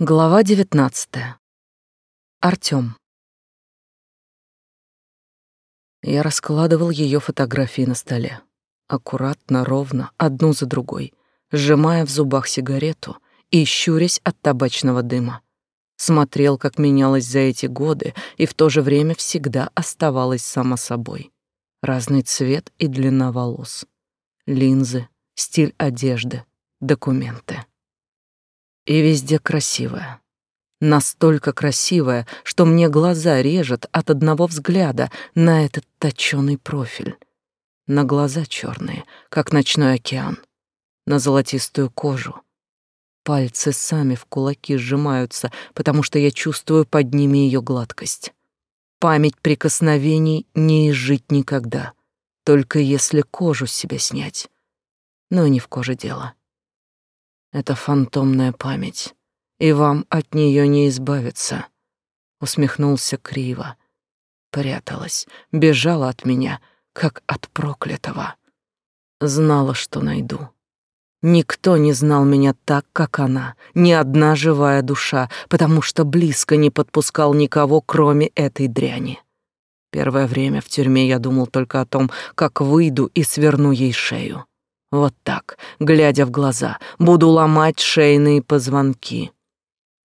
Глава девятнадцатая. Артём. Я раскладывал её фотографии на столе, аккуратно, ровно, одну за другой, сжимая в зубах сигарету и щурясь от табачного дыма. Смотрел, как менялась за эти годы, и в то же время всегда оставалась сама собой. Разный цвет и длина волос, линзы, стиль одежды, документы. И везде красивая. Настолько красивая, что мне глаза режет от одного взгляда на этот точёный профиль. На глаза черные, как ночной океан. На золотистую кожу. Пальцы сами в кулаки сжимаются, потому что я чувствую под ними ее гладкость. Память прикосновений не изжить никогда, только если кожу с себя снять. Но не в коже дело. Это фантомная память, и вам от нее не избавиться. Усмехнулся криво. Пряталась, бежала от меня, как от проклятого. Знала, что найду. Никто не знал меня так, как она, ни одна живая душа, потому что близко не подпускал никого, кроме этой дряни. Первое время в тюрьме я думал только о том, как выйду и сверну ей шею. Вот так, глядя в глаза, буду ломать шейные позвонки.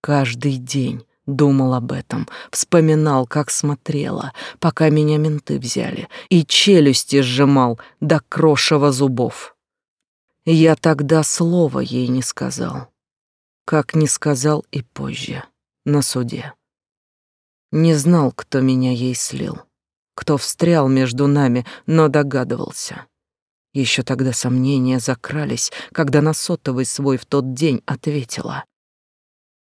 Каждый день думал об этом, вспоминал, как смотрела, пока меня менты взяли, и челюсти сжимал до крошева зубов. Я тогда слова ей не сказал, как не сказал и позже, на суде. Не знал, кто меня ей слил, кто встрял между нами, но догадывался. Еще тогда сомнения закрались, когда на сотовый свой в тот день ответила.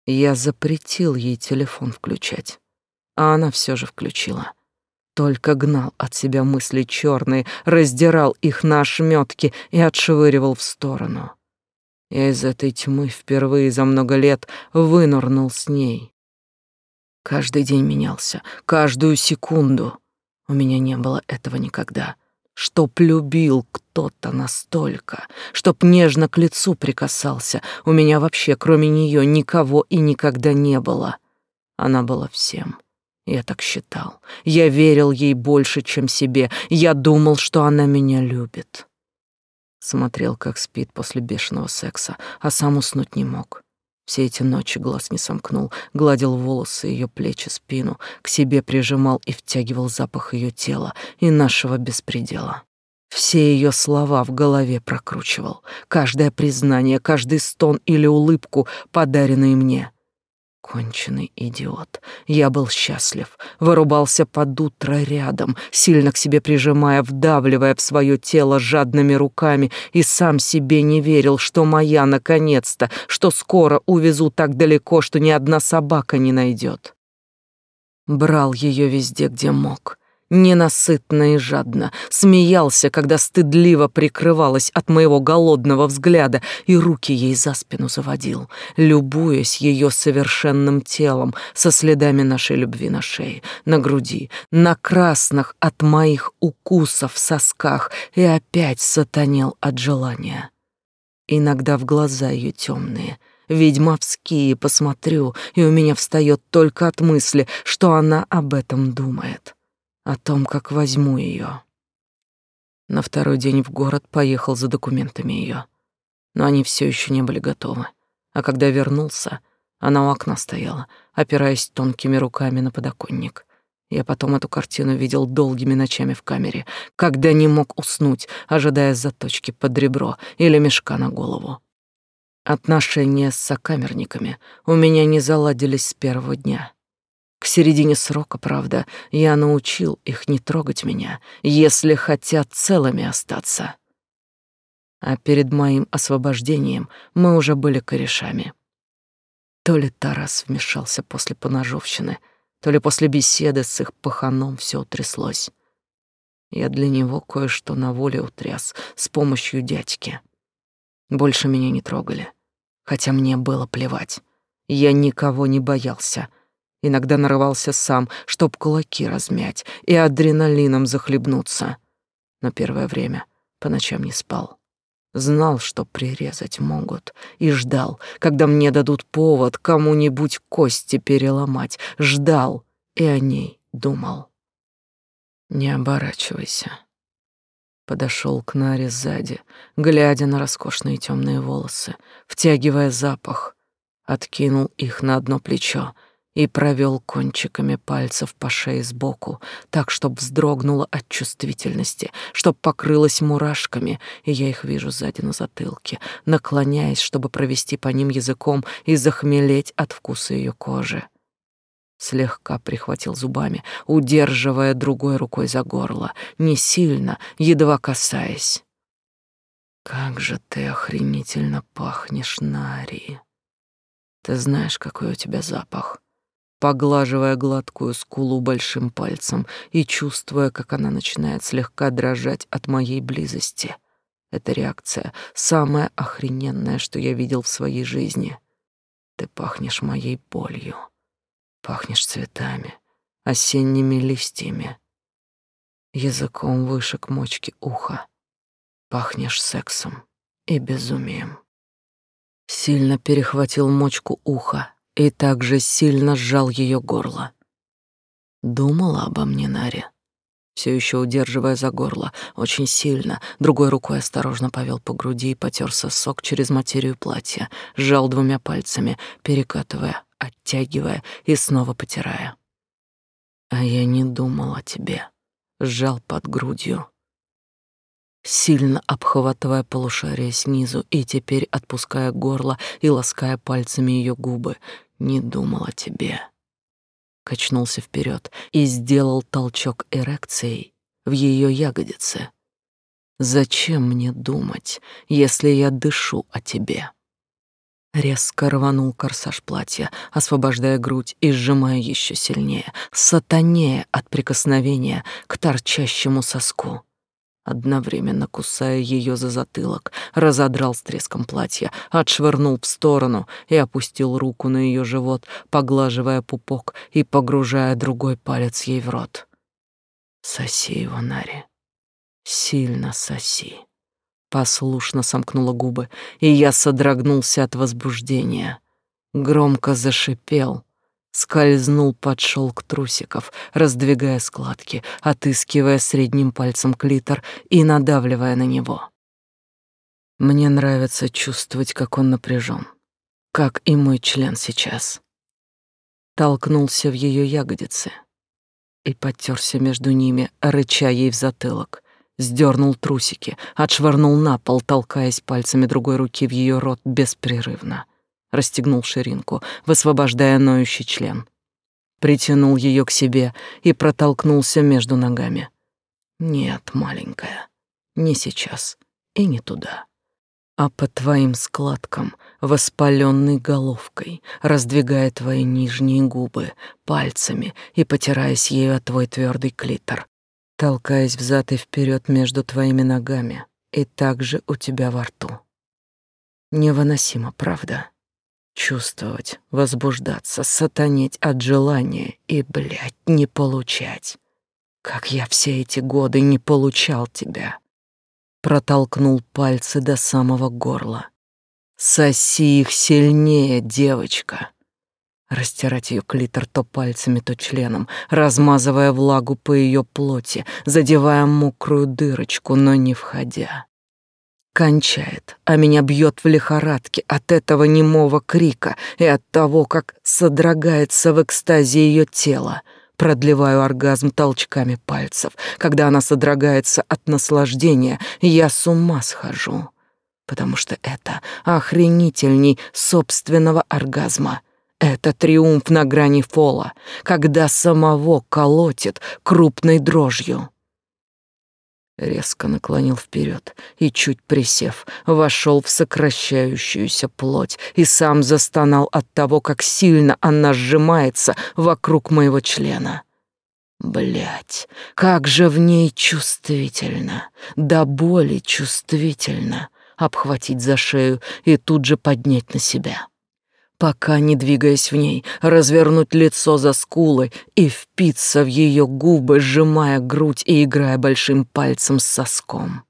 Я запретил ей телефон включать, а она все же включила. Только гнал от себя мысли черные, раздирал их на ошметки и отшвыривал в сторону. Я из этой тьмы впервые за много лет вынырнул с ней. Каждый день менялся, каждую секунду. У меня не было этого никогда чтоб любил кто-то настолько, чтоб нежно к лицу прикасался. У меня вообще, кроме нее, никого и никогда не было. Она была всем. Я так считал. Я верил ей больше, чем себе. Я думал, что она меня любит. Смотрел, как спит после бешеного секса, а сам уснуть не мог. Все эти ночи глаз не сомкнул, гладил волосы, ее плечи, спину, к себе прижимал и втягивал запах ее тела и нашего беспредела. Все ее слова в голове прокручивал, каждое признание, каждый стон или улыбку, подаренные мне. Конченый идиот. Я был счастлив, вырубался под утро рядом, сильно к себе прижимая, вдавливая в свое тело жадными руками, и сам себе не верил, что моя наконец-то, что скоро увезу так далеко, что ни одна собака не найдет. Брал ее везде, где мог, ненасытно и жадно, смеялся, когда стыдливо прикрывалась от моего голодного взгляда и руки ей за спину заводил, любуясь ее совершенным телом со следами нашей любви на шее, на груди, на красных от моих укусов сосках и опять сатанел от желания. Иногда в глаза ее темные — ведьмовские посмотрю, и у меня встает только от мысли, что она об этом думает о том, как возьму ее. На второй день в город поехал за документами ее, но они все еще не были готовы. А когда вернулся, она у окна стояла, опираясь тонкими руками на подоконник. Я потом эту картину видел долгими ночами в камере, когда не мог уснуть, ожидая заточки под ребро или мешка на голову. Отношения с сокамерниками у меня не заладились с первого дня. К середине срока, правда, я научил их не трогать меня, если хотят целыми остаться. А перед моим освобождением мы уже были корешами. То ли Тарас вмешался после поножовщины, то ли после беседы с их паханом все утряслось. Я для него кое-что на воле утряс с помощью дядьки. Больше меня не трогали, хотя мне было плевать. Я никого не боялся — Иногда нарывался сам, чтоб кулаки размять и адреналином захлебнуться. Но первое время по ночам не спал. Знал, что прирезать могут, и ждал, когда мне дадут повод кому-нибудь кости переломать. Ждал и о ней думал. Не оборачивайся. Подошел к Наре сзади, глядя на роскошные темные волосы, втягивая запах, откинул их на одно плечо — и провел кончиками пальцев по шее сбоку, так, чтоб вздрогнула от чувствительности, чтоб покрылась мурашками, и я их вижу сзади на затылке, наклоняясь, чтобы провести по ним языком и захмелеть от вкуса ее кожи. Слегка прихватил зубами, удерживая другой рукой за горло, не сильно, едва касаясь. «Как же ты охренительно пахнешь, Нари!» Ты знаешь, какой у тебя запах поглаживая гладкую скулу большим пальцем и чувствуя, как она начинает слегка дрожать от моей близости. Эта реакция самая охрененная, что я видел в своей жизни. Ты пахнешь моей болью, пахнешь цветами, осенними листьями, языком выше к мочке уха, пахнешь сексом и безумием. Сильно перехватил мочку уха, и также сильно сжал ее горло. Думала обо мне Наре, все еще удерживая за горло, очень сильно, другой рукой осторожно повел по груди и потер сосок через материю платья, сжал двумя пальцами, перекатывая, оттягивая и снова потирая. А я не думал о тебе, сжал под грудью, сильно обхватывая полушарие снизу и теперь отпуская горло и лаская пальцами ее губы, не думал о тебе. Качнулся вперед и сделал толчок эрекцией в ее ягодице. Зачем мне думать, если я дышу о тебе? Резко рванул корсаж платья, освобождая грудь и сжимая еще сильнее, сатанея от прикосновения к торчащему соску одновременно кусая ее за затылок, разодрал с треском платья, отшвырнул в сторону и опустил руку на ее живот, поглаживая пупок и погружая другой палец ей в рот. «Соси его, Нари, сильно соси». Послушно сомкнула губы, и я содрогнулся от возбуждения. Громко зашипел — скользнул под шелк трусиков, раздвигая складки, отыскивая средним пальцем клитор и надавливая на него. Мне нравится чувствовать, как он напряжен, как и мой член сейчас. Толкнулся в ее ягодицы и подтерся между ними, рыча ей в затылок. Сдернул трусики, отшвырнул на пол, толкаясь пальцами другой руки в ее рот беспрерывно расстегнул ширинку, высвобождая ноющий член. Притянул ее к себе и протолкнулся между ногами. Нет, маленькая, не сейчас и не туда, а по твоим складкам, воспаленной головкой, раздвигая твои нижние губы пальцами и потираясь ею о твой твердый клитор, толкаясь взад и вперед между твоими ногами и также у тебя во рту. Невыносимо, правда? Чувствовать, возбуждаться, сатанеть от желания и, блядь, не получать. Как я все эти годы не получал тебя. Протолкнул пальцы до самого горла. Соси их сильнее, девочка. Растирать ее клитор то пальцами, то членом, размазывая влагу по ее плоти, задевая мокрую дырочку, но не входя кончает, а меня бьет в лихорадке от этого немого крика и от того, как содрогается в экстазе ее тело. Продлеваю оргазм толчками пальцев. Когда она содрогается от наслаждения, я с ума схожу, потому что это охренительней собственного оргазма. Это триумф на грани фола, когда самого колотит крупной дрожью резко наклонил вперед и, чуть присев, вошел в сокращающуюся плоть и сам застонал от того, как сильно она сжимается вокруг моего члена. Блять, как же в ней чувствительно, до боли чувствительно, обхватить за шею и тут же поднять на себя пока не двигаясь в ней, развернуть лицо за скулы и впиться в ее губы, сжимая грудь и играя большим пальцем с соском.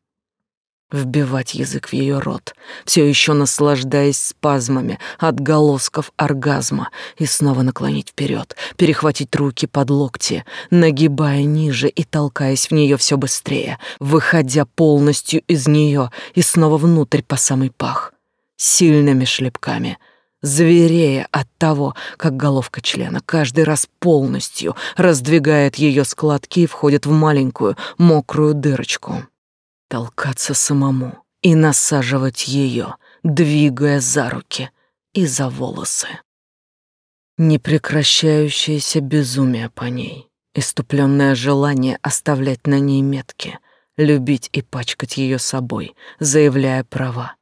вбивать язык в ее рот, все еще наслаждаясь спазмами, отголосков оргазма, и снова наклонить вперед, перехватить руки под локти, нагибая ниже и толкаясь в нее все быстрее, выходя полностью из нее и снова внутрь по самый пах, сильными шлепками — зверея от того, как головка члена каждый раз полностью раздвигает ее складки и входит в маленькую мокрую дырочку толкаться самому и насаживать ее, двигая за руки и за волосы. Непрекращающееся безумие по ней, иступленное желание оставлять на ней метки, любить и пачкать ее собой, заявляя права.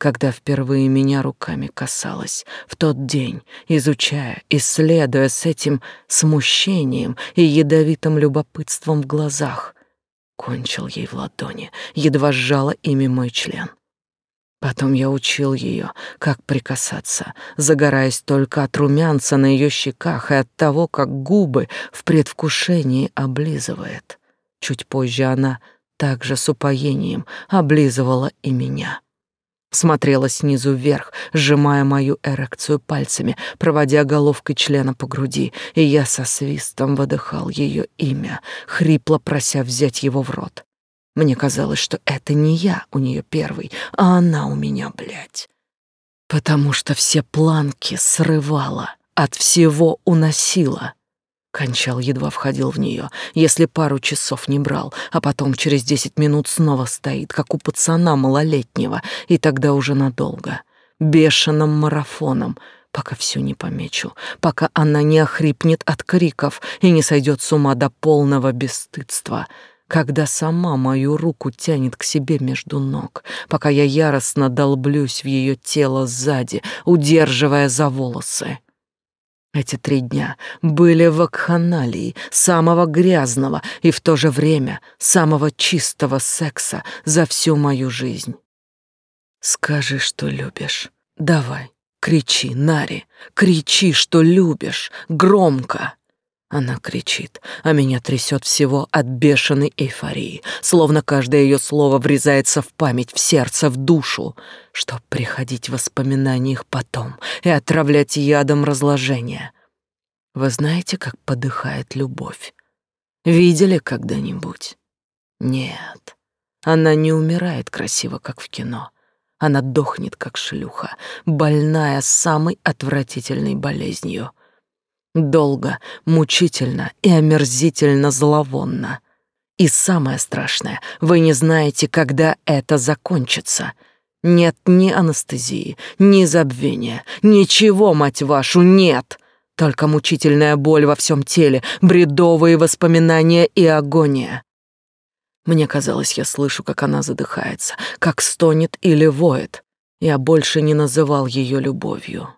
Когда впервые меня руками касалась, в тот день, изучая, исследуя с этим смущением и ядовитым любопытством в глазах — кончил ей в ладони, едва сжала ими мой член. Потом я учил ее, как прикасаться, загораясь только от румянца на ее щеках и от того, как губы в предвкушении облизывает. Чуть позже она также с упоением облизывала и меня смотрела снизу вверх, сжимая мою эрекцию пальцами, проводя головкой члена по груди, и я со свистом выдыхал ее имя, хрипло прося взять его в рот. Мне казалось, что это не я у нее первый, а она у меня, блядь. Потому что все планки срывала, от всего уносила — Кончал едва входил в нее, если пару часов не брал, а потом через десять минут снова стоит, как у пацана малолетнего, и тогда уже надолго. Бешеным марафоном, пока все не помечу, пока она не охрипнет от криков и не сойдет с ума до полного бесстыдства, когда сама мою руку тянет к себе между ног, пока я яростно долблюсь в ее тело сзади, удерживая за волосы. Эти три дня были вакханалией самого грязного и в то же время самого чистого секса за всю мою жизнь. Скажи, что любишь. Давай, кричи, Нари, кричи, что любишь, громко. Она кричит, а меня трясет всего от бешеной эйфории, словно каждое ее слово врезается в память, в сердце, в душу, чтоб приходить в воспоминаниях потом и отравлять ядом разложения. Вы знаете, как подыхает любовь? Видели когда-нибудь? Нет, она не умирает красиво, как в кино. Она дохнет, как шлюха, больная самой отвратительной болезнью — Долго, мучительно и омерзительно зловонно. И самое страшное, вы не знаете, когда это закончится. Нет ни анестезии, ни забвения, ничего, мать вашу, нет. Только мучительная боль во всем теле, бредовые воспоминания и агония. Мне казалось, я слышу, как она задыхается, как стонет или воет. Я больше не называл ее любовью.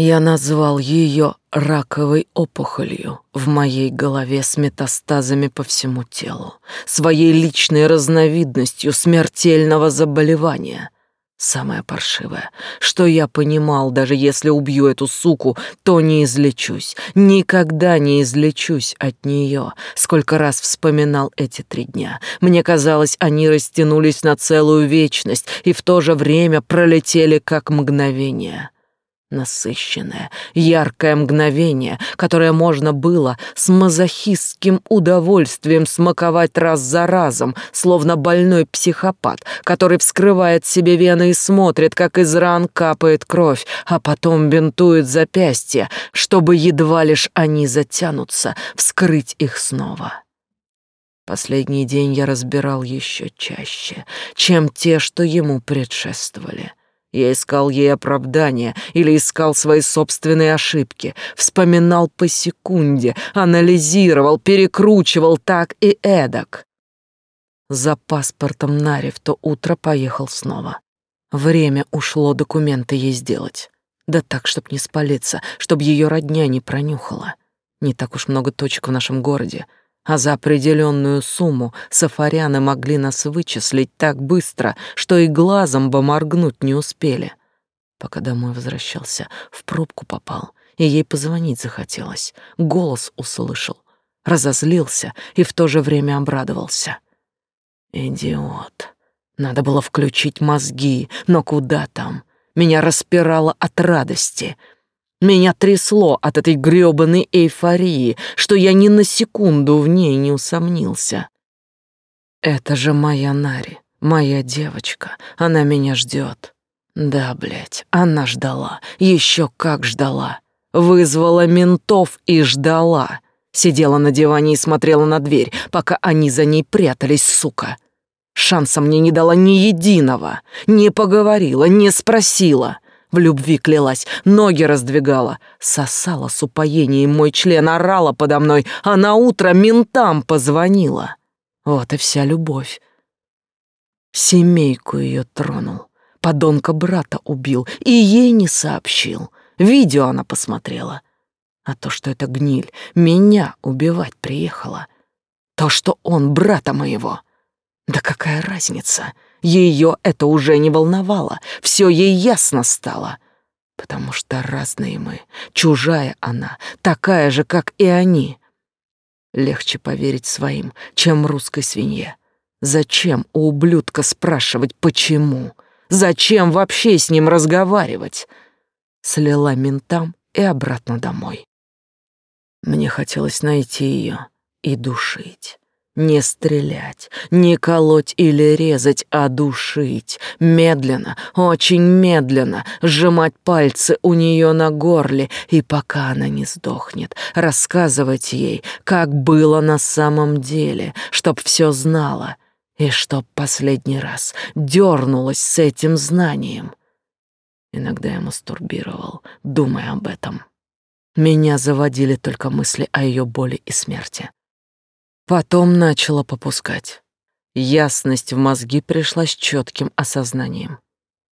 Я назвал ее раковой опухолью в моей голове с метастазами по всему телу, своей личной разновидностью смертельного заболевания. Самое паршивое, что я понимал, даже если убью эту суку, то не излечусь, никогда не излечусь от нее. Сколько раз вспоминал эти три дня. Мне казалось, они растянулись на целую вечность и в то же время пролетели как мгновение насыщенное, яркое мгновение, которое можно было с мазохистским удовольствием смаковать раз за разом, словно больной психопат, который вскрывает себе вены и смотрит, как из ран капает кровь, а потом бинтует запястья, чтобы едва лишь они затянутся, вскрыть их снова. Последний день я разбирал еще чаще, чем те, что ему предшествовали. Я искал ей оправдания или искал свои собственные ошибки, вспоминал по секунде, анализировал, перекручивал так и эдак. За паспортом Нари в то утро поехал снова. Время ушло документы ей сделать. Да так, чтоб не спалиться, чтоб ее родня не пронюхала. Не так уж много точек в нашем городе, а за определенную сумму сафаряны могли нас вычислить так быстро, что и глазом бы моргнуть не успели. Пока домой возвращался, в пробку попал, и ей позвонить захотелось. Голос услышал, разозлился и в то же время обрадовался. «Идиот! Надо было включить мозги, но куда там? Меня распирало от радости. Меня трясло от этой грёбаной эйфории, что я ни на секунду в ней не усомнился. Это же моя Нари, моя девочка, она меня ждет. Да, блядь, она ждала, еще как ждала. Вызвала ментов и ждала. Сидела на диване и смотрела на дверь, пока они за ней прятались, сука. Шанса мне не дала ни единого, не поговорила, не спросила. В любви клялась, ноги раздвигала, сосала с упоением мой член, орала подо мной, а на утро ментам позвонила. Вот и вся любовь. Семейку ее тронул, подонка брата убил и ей не сообщил. Видео она посмотрела. А то, что это гниль, меня убивать приехала. То, что он брата моего. Да какая разница? Ее это уже не волновало. Все ей ясно стало. Потому что разные мы. Чужая она, такая же, как и они. Легче поверить своим, чем русской свинье. Зачем у ублюдка спрашивать, почему? Зачем вообще с ним разговаривать? Слила ментам и обратно домой. Мне хотелось найти ее и душить. Не стрелять, не колоть или резать, а душить. Медленно, очень медленно, сжимать пальцы у нее на горле, и пока она не сдохнет, рассказывать ей, как было на самом деле, чтоб все знала, и чтоб последний раз дернулась с этим знанием. Иногда я мастурбировал, думая об этом. Меня заводили только мысли о ее боли и смерти. Потом начала попускать. Ясность в мозги пришла с четким осознанием.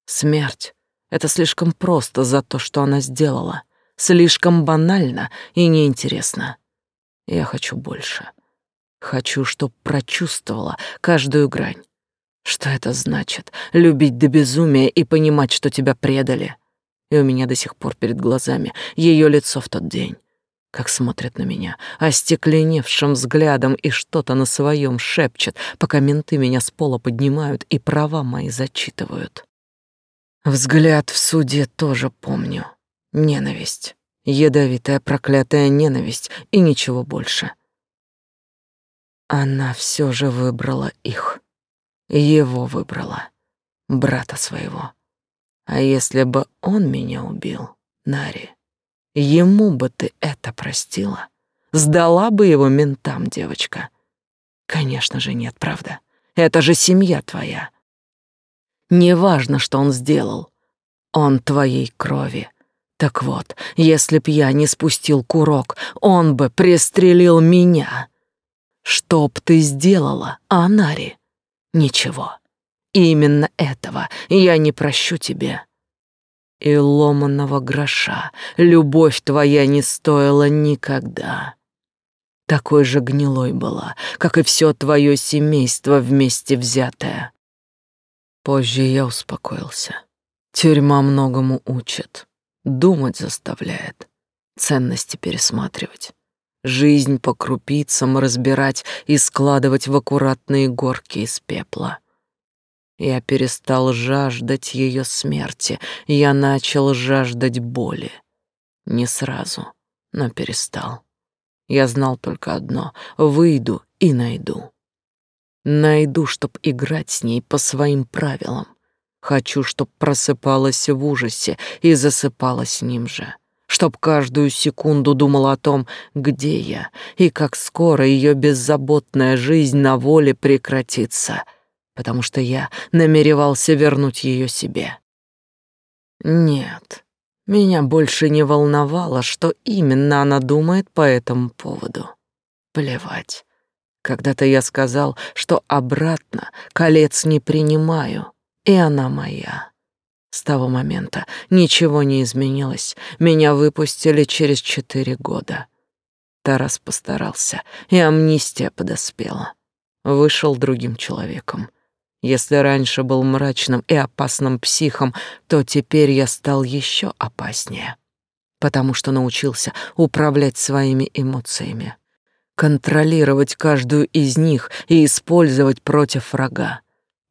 Смерть — это слишком просто за то, что она сделала, слишком банально и неинтересно. Я хочу больше. Хочу, чтоб прочувствовала каждую грань. Что это значит — любить до безумия и понимать, что тебя предали — и у меня до сих пор перед глазами ее лицо в тот день. Как смотрит на меня, остекленевшим взглядом и что-то на своем шепчет, пока менты меня с пола поднимают и права мои зачитывают. Взгляд в суде тоже помню. Ненависть. Ядовитая проклятая ненависть и ничего больше. Она все же выбрала их. Его выбрала. Брата своего. А если бы он меня убил, Нари, ему бы ты это простила? Сдала бы его ментам, девочка? Конечно же нет, правда? Это же семья твоя. Неважно, что он сделал. Он твоей крови. Так вот, если б я не спустил курок, он бы пристрелил меня. Что б ты сделала, Анари? Ничего. Именно этого я не прощу тебе. И ломаного гроша любовь твоя не стоила никогда. Такой же гнилой была, как и все твое семейство вместе взятое. Позже я успокоился. Тюрьма многому учит, думать заставляет, ценности пересматривать, жизнь по крупицам разбирать и складывать в аккуратные горки из пепла. Я перестал жаждать ее смерти, я начал жаждать боли. Не сразу, но перестал. Я знал только одно — выйду и найду. Найду, чтоб играть с ней по своим правилам. Хочу, чтоб просыпалась в ужасе и засыпала с ним же. Чтоб каждую секунду думала о том, где я, и как скоро ее беззаботная жизнь на воле прекратится — потому что я намеревался вернуть ее себе. Нет, меня больше не волновало, что именно она думает по этому поводу. Плевать. Когда-то я сказал, что обратно колец не принимаю, и она моя. С того момента ничего не изменилось. Меня выпустили через четыре года. Тарас постарался, и амнистия подоспела. Вышел другим человеком. Если раньше был мрачным и опасным психом, то теперь я стал еще опаснее, потому что научился управлять своими эмоциями, контролировать каждую из них и использовать против врага,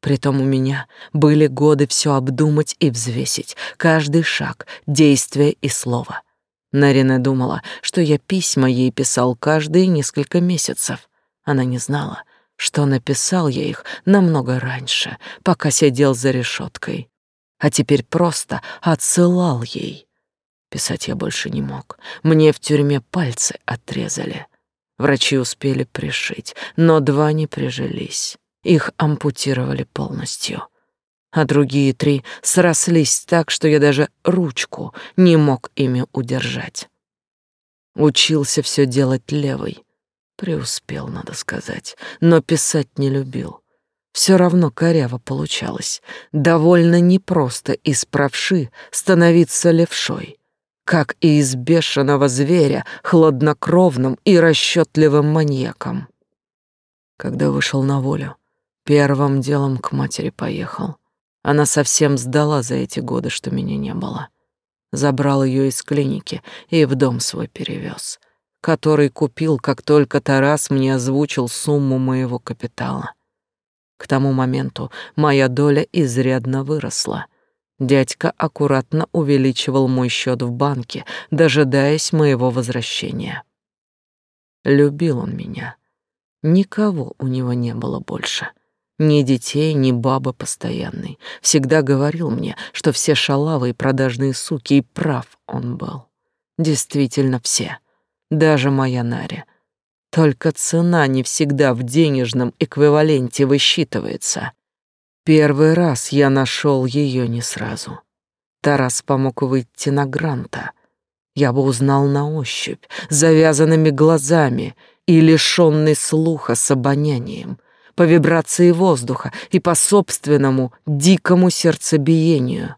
Притом у меня были годы все обдумать и взвесить, каждый шаг, действие и слово. Нарина думала, что я письма ей писал каждые несколько месяцев. Она не знала, что написал я их намного раньше, пока сидел за решеткой, а теперь просто отсылал ей. Писать я больше не мог. Мне в тюрьме пальцы отрезали. Врачи успели пришить, но два не прижились. Их ампутировали полностью. А другие три срослись так, что я даже ручку не мог ими удержать. Учился все делать левой. Преуспел, надо сказать, но писать не любил. Все равно коряво получалось. Довольно непросто из правши становиться левшой как и из бешеного зверя, хладнокровным и расчетливым маньяком. Когда вышел на волю, Первым делом к матери поехал. Она совсем сдала за эти годы, что меня не было. Забрал ее из клиники и в дом свой перевез, который купил, как только Тарас мне озвучил сумму моего капитала. К тому моменту моя доля изрядно выросла. Дядька аккуратно увеличивал мой счет в банке, дожидаясь моего возвращения. Любил он меня. Никого у него не было больше. Ни детей, ни бабы постоянной. Всегда говорил мне, что все шалавы и продажные суки, и прав он был. Действительно все. Даже моя Наря. Только цена не всегда в денежном эквиваленте высчитывается. Первый раз я нашел ее не сразу. Тарас помог выйти на Гранта. Я бы узнал на ощупь, завязанными глазами и лишенный слуха с обонянием — по вибрации воздуха и по собственному дикому сердцебиению.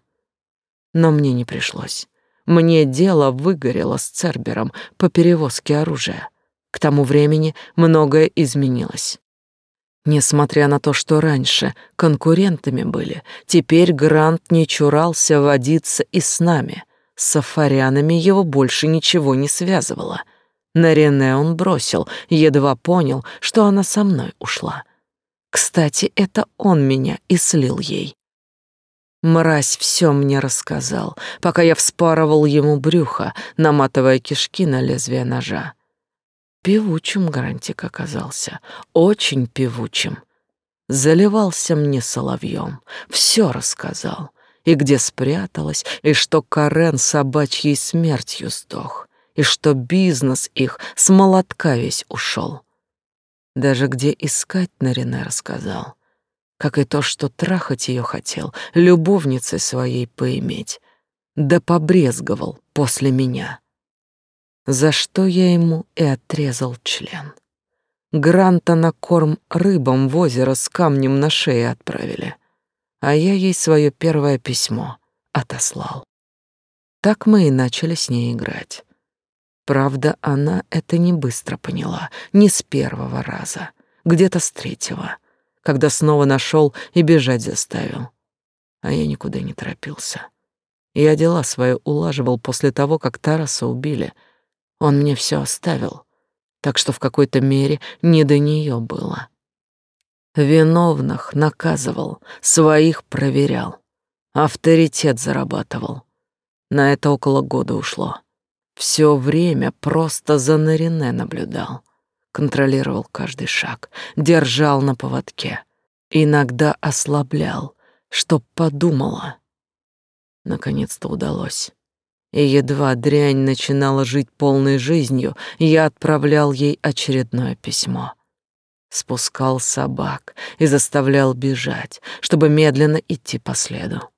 Но мне не пришлось. Мне дело выгорело с Цербером по перевозке оружия. К тому времени многое изменилось. Несмотря на то, что раньше конкурентами были, теперь Грант не чурался водиться и с нами. С сафарянами его больше ничего не связывало. На Рене он бросил, едва понял, что она со мной ушла. Кстати, это он меня и слил ей. Мразь все мне рассказал, пока я вспарывал ему брюхо, наматывая кишки на лезвие ножа. Певучим Грантик оказался, очень певучим. Заливался мне соловьем, все рассказал, и где спряталась, и что Карен собачьей смертью сдох, и что бизнес их с молотка весь ушел. Даже где искать Нарине рассказал. Как и то, что трахать ее хотел, любовницей своей поиметь. Да побрезговал после меня. За что я ему и отрезал член. Гранта на корм рыбам в озеро с камнем на шее отправили. А я ей свое первое письмо отослал. Так мы и начали с ней играть. Правда, она это не быстро поняла, не с первого раза, где-то с третьего, когда снова нашел и бежать заставил. А я никуда не торопился. Я дела свои улаживал после того, как Тараса убили. Он мне все оставил, так что в какой-то мере не до нее было. Виновных наказывал, своих проверял, авторитет зарабатывал. На это около года ушло. Все время просто за Нарине наблюдал, контролировал каждый шаг, держал на поводке, иногда ослаблял, чтоб подумала. Наконец-то удалось. И едва дрянь начинала жить полной жизнью, я отправлял ей очередное письмо. Спускал собак и заставлял бежать, чтобы медленно идти по следу.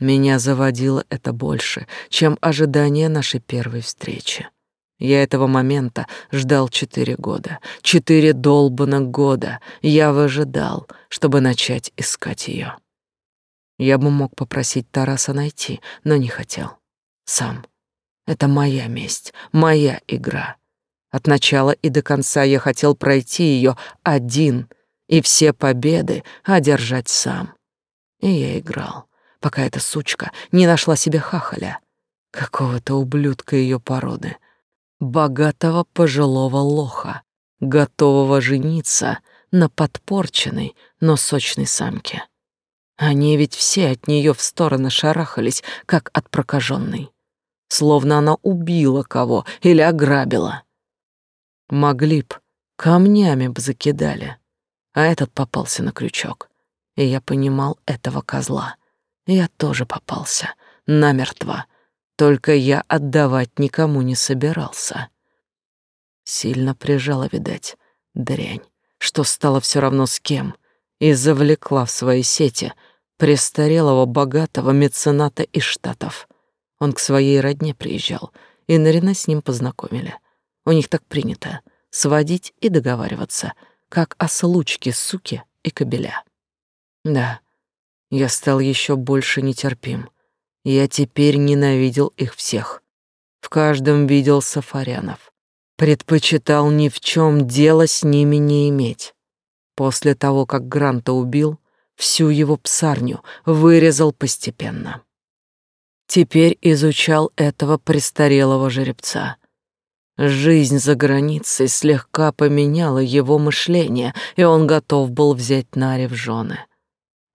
Меня заводило это больше, чем ожидание нашей первой встречи. Я этого момента ждал четыре года. Четыре долбанных года я выжидал, чтобы начать искать ее. Я бы мог попросить Тараса найти, но не хотел. Сам. Это моя месть, моя игра. От начала и до конца я хотел пройти ее один и все победы одержать сам. И я играл пока эта сучка не нашла себе хахаля, какого-то ублюдка ее породы, богатого пожилого лоха, готового жениться на подпорченной, но сочной самке. Они ведь все от нее в стороны шарахались, как от прокаженной. Словно она убила кого или ограбила. Могли б, камнями б закидали. А этот попался на крючок. И я понимал этого козла. Я тоже попался. Намертво. Только я отдавать никому не собирался. Сильно прижала, видать, дрянь, что стало все равно с кем, и завлекла в свои сети престарелого богатого мецената из Штатов. Он к своей родне приезжал, и Нарина с ним познакомили. У них так принято — сводить и договариваться, как о случке суки и кобеля. Да, я стал еще больше нетерпим. Я теперь ненавидел их всех. В каждом видел сафарянов. Предпочитал ни в чем дело с ними не иметь. После того, как Гранта убил, всю его псарню вырезал постепенно. Теперь изучал этого престарелого жеребца. Жизнь за границей слегка поменяла его мышление, и он готов был взять Нари в жены.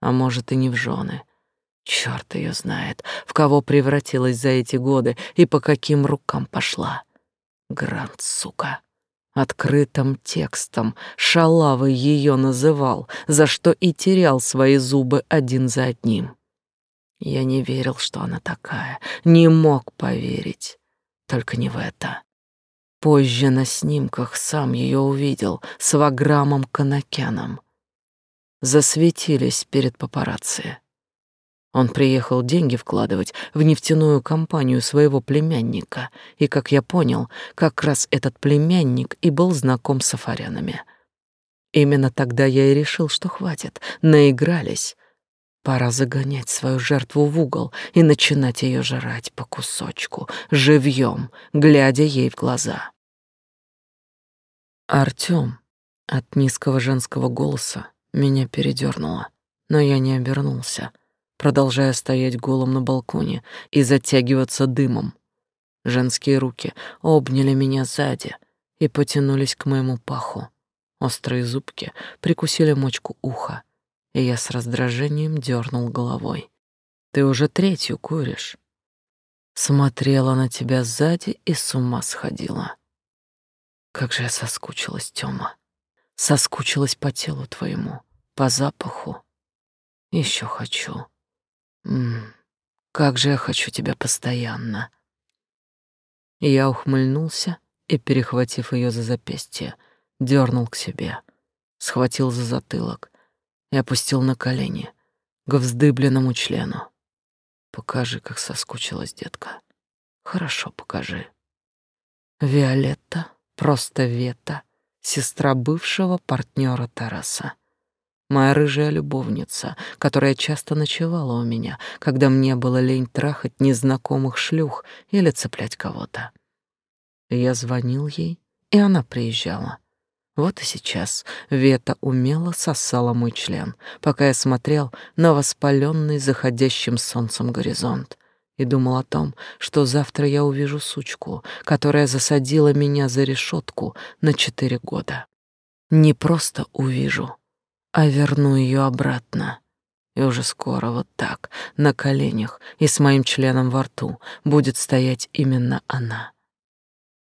А может, и не в жены. Черт ее знает, в кого превратилась за эти годы и по каким рукам пошла. Грант, сука. Открытым текстом шалавой ее называл, за что и терял свои зубы один за одним. Я не верил, что она такая, не мог поверить. Только не в это. Позже на снимках сам ее увидел с Ваграмом Конокяном. Засветились перед папарацци. Он приехал деньги вкладывать в нефтяную компанию своего племянника, и, как я понял, как раз этот племянник и был знаком с афарянами. Именно тогда я и решил, что хватит, наигрались. Пора загонять свою жертву в угол и начинать ее жрать по кусочку, живьем, глядя ей в глаза. Артём от низкого женского голоса меня передёрнуло, но я не обернулся — продолжая стоять голым на балконе и затягиваться дымом. Женские руки обняли меня сзади и потянулись к моему паху. Острые зубки прикусили мочку уха, и я с раздражением дернул головой. «Ты уже третью куришь». Смотрела на тебя сзади и с ума сходила. Как же я соскучилась, Тёма. Соскучилась по телу твоему, по запаху. Еще хочу. Как же я хочу тебя постоянно. Я ухмыльнулся и, перехватив ее за запястье, дернул к себе, схватил за затылок и опустил на колени к вздыбленному члену. Покажи, как соскучилась детка. Хорошо, покажи. Виолетта, просто Вета, сестра бывшего партнера Тараса моя рыжая любовница, которая часто ночевала у меня, когда мне было лень трахать незнакомых шлюх или цеплять кого-то. Я звонил ей, и она приезжала. Вот и сейчас Вета умело сосала мой член, пока я смотрел на воспаленный заходящим солнцем горизонт и думал о том, что завтра я увижу сучку, которая засадила меня за решетку на четыре года. Не просто увижу, а верну ее обратно. И уже скоро вот так, на коленях и с моим членом во рту, будет стоять именно она.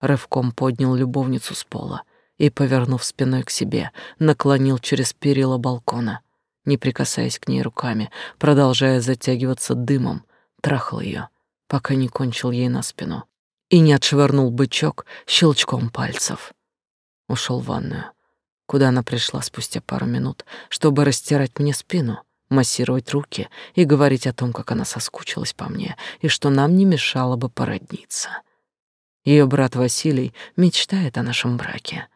Рывком поднял любовницу с пола и, повернув спиной к себе, наклонил через перила балкона, не прикасаясь к ней руками, продолжая затягиваться дымом, трахал ее, пока не кончил ей на спину и не отшвырнул бычок щелчком пальцев. Ушел в ванную, куда она пришла спустя пару минут, чтобы растирать мне спину, массировать руки и говорить о том, как она соскучилась по мне и что нам не мешало бы породниться. Ее брат Василий мечтает о нашем браке.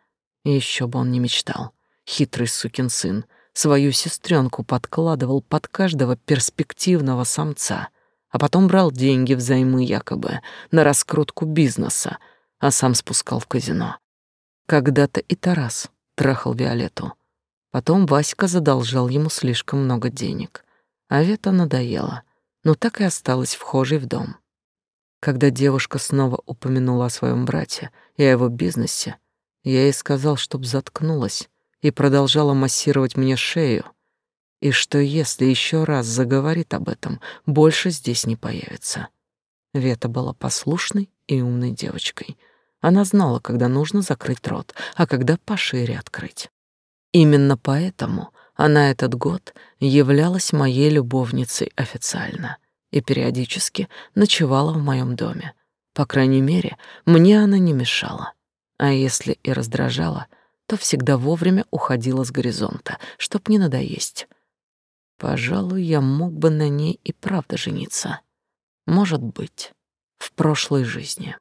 И еще бы он не мечтал. Хитрый сукин сын свою сестренку подкладывал под каждого перспективного самца, а потом брал деньги взаймы якобы на раскрутку бизнеса, а сам спускал в казино. Когда-то и Тарас трахал Виолетту. Потом Васька задолжал ему слишком много денег. А Вета надоела, но так и осталась вхожей в дом. Когда девушка снова упомянула о своем брате и о его бизнесе, я ей сказал, чтоб заткнулась и продолжала массировать мне шею, и что если еще раз заговорит об этом, больше здесь не появится. Вета была послушной и умной девочкой. Она знала, когда нужно закрыть рот, а когда пошире открыть. Именно поэтому она этот год являлась моей любовницей официально и периодически ночевала в моем доме. По крайней мере, мне она не мешала. А если и раздражала, то всегда вовремя уходила с горизонта, чтоб не надоесть. Пожалуй, я мог бы на ней и правда жениться. Может быть, в прошлой жизни.